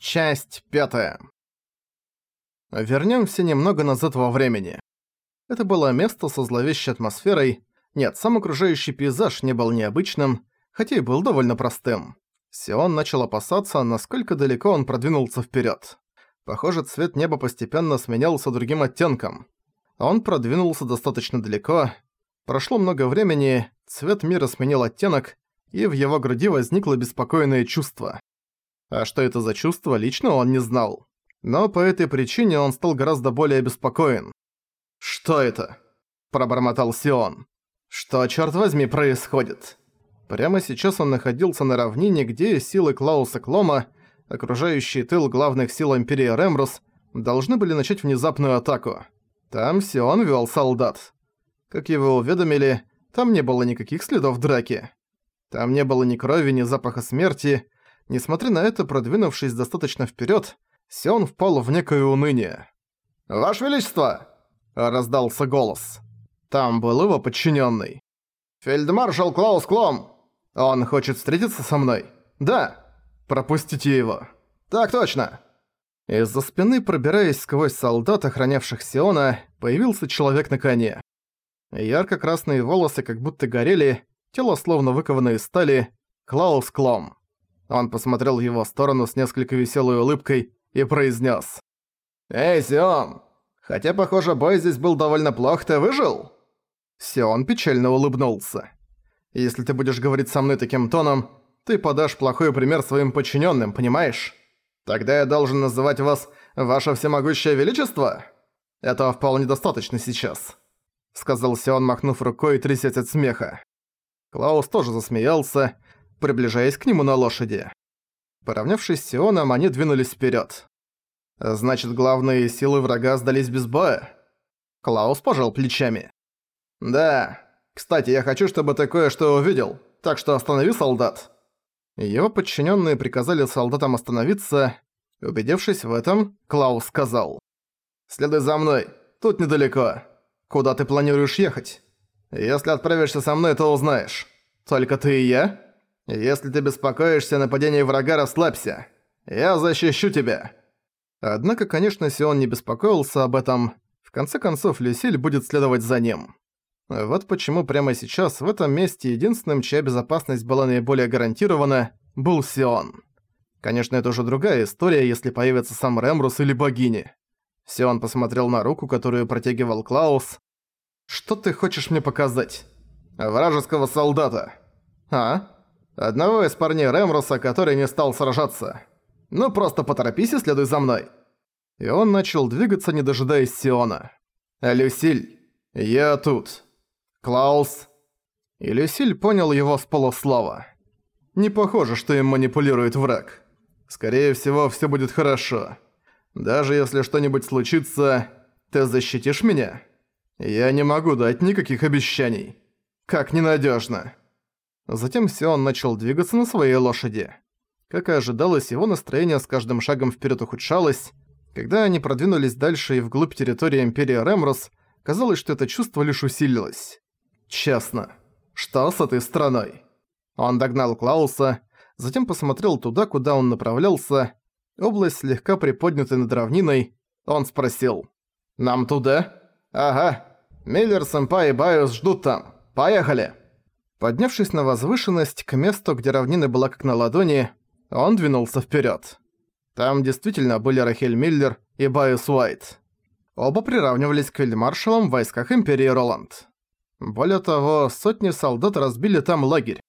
Часть пятая. Вернёмся немного назад во времени. Это было место со зловещей атмосферой. Нет, сам окружающий пейзаж не был необычным, хотя и был довольно простым. Сион начал опасаться, насколько далеко он продвинулся вперёд. Похоже, цвет неба постепенно сменялся другим оттенком. Он продвинулся достаточно далеко. Прошло много времени, цвет мира сменил оттенок, и в его груди возникло беспокойное чувство. А что это за чувство, лично он не знал. Но по этой причине он стал гораздо более обеспокоен. «Что это?» – пробормотал Сион. «Что, черт возьми, происходит?» Прямо сейчас он находился на равнине, где силы Клауса Клома, окружающие тыл главных сил Империи Ремрус, должны были начать внезапную атаку. Там Сион вел солдат. Как его уведомили, там не было никаких следов драки. Там не было ни крови, ни запаха смерти, Несмотря на это, продвинувшись достаточно вперед, Сион впал в некое уныние. «Ваше Величество!» – раздался голос. Там был его подчиненный. «Фельдмаршал Клаус Клом! Он хочет встретиться со мной?» «Да!» «Пропустите его!» «Так точно!» Из-за спины, пробираясь сквозь солдат, охранявших Сиона, появился человек на коне. Ярко-красные волосы как будто горели, тело словно выковано из стали, Клаус Клом. Он посмотрел в его сторону с несколько веселой улыбкой и произнес: «Эй, Сион! Хотя, похоже, бой здесь был довольно плох, ты выжил?» Сион печально улыбнулся. «Если ты будешь говорить со мной таким тоном, ты подашь плохой пример своим подчиненным, понимаешь? Тогда я должен называть вас «Ваше Всемогущее Величество»? Этого вполне достаточно сейчас», — сказал Сион, махнув рукой и трясясь от смеха. Клаус тоже засмеялся, приближаясь к нему на лошади. Поравнявшись с Сионом, они двинулись вперед. «Значит, главные силы врага сдались без боя?» Клаус пожал плечами. «Да. Кстати, я хочу, чтобы ты кое-что увидел, так что останови солдат». Его подчиненные приказали солдатам остановиться. Убедившись в этом, Клаус сказал. «Следуй за мной, тут недалеко. Куда ты планируешь ехать? Если отправишься со мной, то узнаешь. Только ты и я?» «Если ты беспокоишься о нападении врага, расслабься. Я защищу тебя». Однако, конечно, Сион не беспокоился об этом. В конце концов, Люсиль будет следовать за ним. Вот почему прямо сейчас, в этом месте, единственным, чья безопасность была наиболее гарантирована, был Сион. Конечно, это уже другая история, если появится сам Ремрус или богини. Сион посмотрел на руку, которую протягивал Клаус. «Что ты хочешь мне показать?» «Вражеского солдата». «А?» Одного из парней Ремруса, который не стал сражаться. Ну просто поторопись и следуй за мной. И он начал двигаться, не дожидаясь Сиона. «Люсиль, я тут. Клаус». И Люсиль понял его с полуслова. Не похоже, что им манипулирует враг. Скорее всего, все будет хорошо. Даже если что-нибудь случится, ты защитишь меня? Я не могу дать никаких обещаний. Как ненадежно. Затем Сион начал двигаться на своей лошади. Как и ожидалось, его настроение с каждым шагом вперед ухудшалось. Когда они продвинулись дальше и вглубь территории Империи Ремрус, казалось, что это чувство лишь усилилось. Честно. Что с этой страной? Он догнал Клауса, затем посмотрел туда, куда он направлялся. Область слегка приподнятая над равниной. Он спросил. «Нам туда?» «Ага. Миллер-сэмпай и Байус ждут там. Поехали!» Поднявшись на возвышенность, к месту, где равнина была как на ладони, он двинулся вперед. Там действительно были Рахель Миллер и Байус Уайт. Оба приравнивались к фельдмаршалам в войсках Империи Роланд. Более того, сотни солдат разбили там лагерь.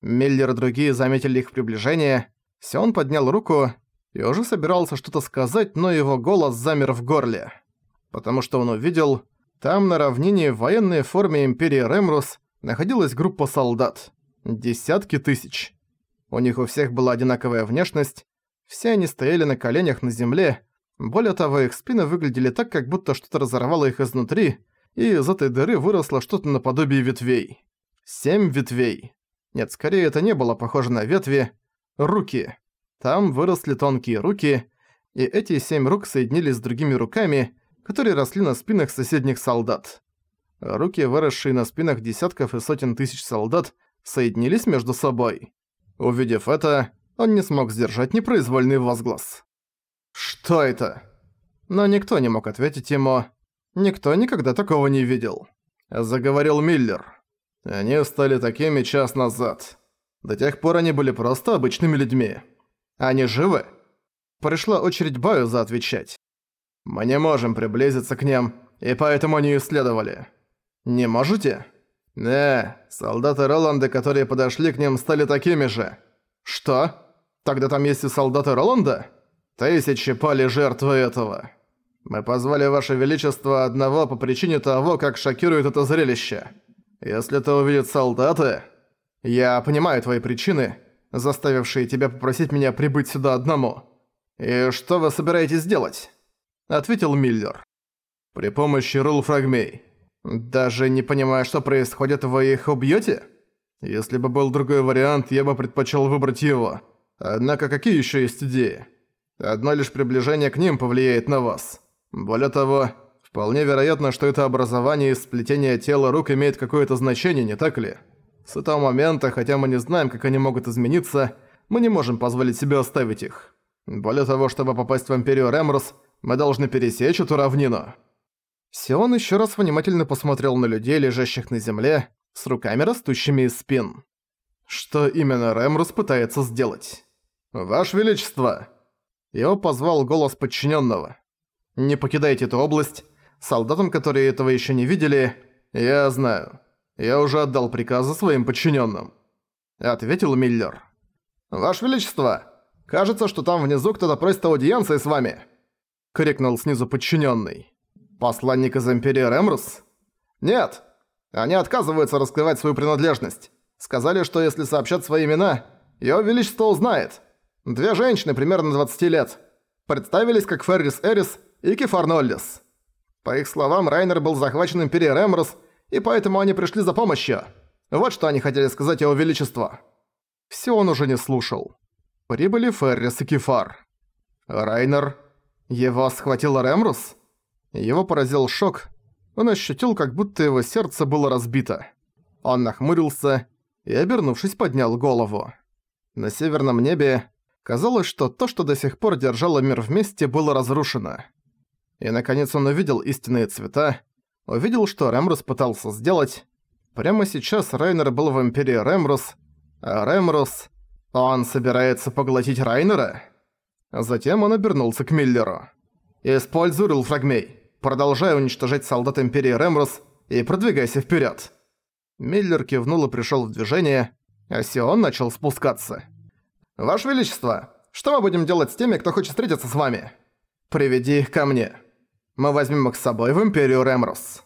Миллер и другие заметили их приближение. Сион поднял руку и уже собирался что-то сказать, но его голос замер в горле. Потому что он увидел, там на равнине в военной форме Империи Ремрус находилась группа солдат. Десятки тысяч. У них у всех была одинаковая внешность, все они стояли на коленях на земле, более того, их спины выглядели так, как будто что-то разорвало их изнутри, и из этой дыры выросло что-то наподобие ветвей. Семь ветвей. Нет, скорее это не было похоже на ветви. Руки. Там выросли тонкие руки, и эти семь рук соединились с другими руками, которые росли на спинах соседних солдат. Руки, выросшие на спинах десятков и сотен тысяч солдат, соединились между собой. Увидев это, Он не смог сдержать непроизвольный возглас. «Что это?» Но никто не мог ответить ему. Никто никогда такого не видел. Заговорил Миллер. Они стали такими час назад. До тех пор они были просто обычными людьми. Они живы? Пришла очередь Байуза отвечать. Мы не можем приблизиться к ним, и поэтому они исследовали. Не можете? Не, солдаты Роланда, которые подошли к ним, стали такими же. Что? Тогда там есть и солдаты Роланда? Тысячи пали жертвы этого. Мы позвали Ваше Величество одного по причине того, как шокирует это зрелище. Если это увидят солдаты... Я понимаю твои причины, заставившие тебя попросить меня прибыть сюда одному. И что вы собираетесь делать? Ответил Миллер. При помощи рул-фрагмей. Даже не понимая, что происходит, вы их убьете? Если бы был другой вариант, я бы предпочел выбрать его. Однако какие еще есть идеи? Одно лишь приближение к ним повлияет на вас. Более того, вполне вероятно, что это образование из сплетения тела рук имеет какое-то значение, не так ли? С этого момента, хотя мы не знаем, как они могут измениться, мы не можем позволить себе оставить их. Более того, чтобы попасть в Империю Ремрус, мы должны пересечь эту равнину». Сион еще раз внимательно посмотрел на людей, лежащих на земле, с руками растущими из спин. Что именно Ремрус пытается сделать? «Ваше Величество!» Его позвал голос подчиненного. Не покидайте эту область. Солдатам, которые этого еще не видели, я знаю. Я уже отдал приказы своим подчиненным. Ответил Миллер. Ваше Величество, кажется, что там внизу кто-то просит аудиенции с вами. Крикнул снизу подчиненный. Посланник из Империи Ремрус? Нет. Они отказываются раскрывать свою принадлежность. Сказали, что если сообщат свои имена, Его Величество узнает. Две женщины примерно 20 лет. Представились как Феррис Эрис и Кефар Ноллис. По их словам, Райнер был захвачен Империей Ремрус, и поэтому они пришли за помощью. Вот что они хотели сказать его величество. Всё он уже не слушал. Прибыли Феррис и Кефар. Райнер... Его схватил Ремрус? Его поразил шок. Он ощутил, как будто его сердце было разбито. Он нахмурился и, обернувшись, поднял голову. На северном небе казалось, что то, что до сих пор держало мир вместе, было разрушено. И наконец он увидел истинные цвета, увидел, что Рэмрус пытался сделать. Прямо сейчас Райнер был в Империи Рэмрус, а Рэмрус... Он собирается поглотить Райнера? Затем он обернулся к Миллеру. «Используй Рулфрагмей. Продолжай уничтожать солдат Империи Рэмрус и продвигайся вперед. Миллер кивнул и пришел в движение, а Сион начал спускаться. «Ваше Величество, что мы будем делать с теми, кто хочет встретиться с вами? Приведи их ко мне». Мы возьмем их с собой в Империю Ремрос.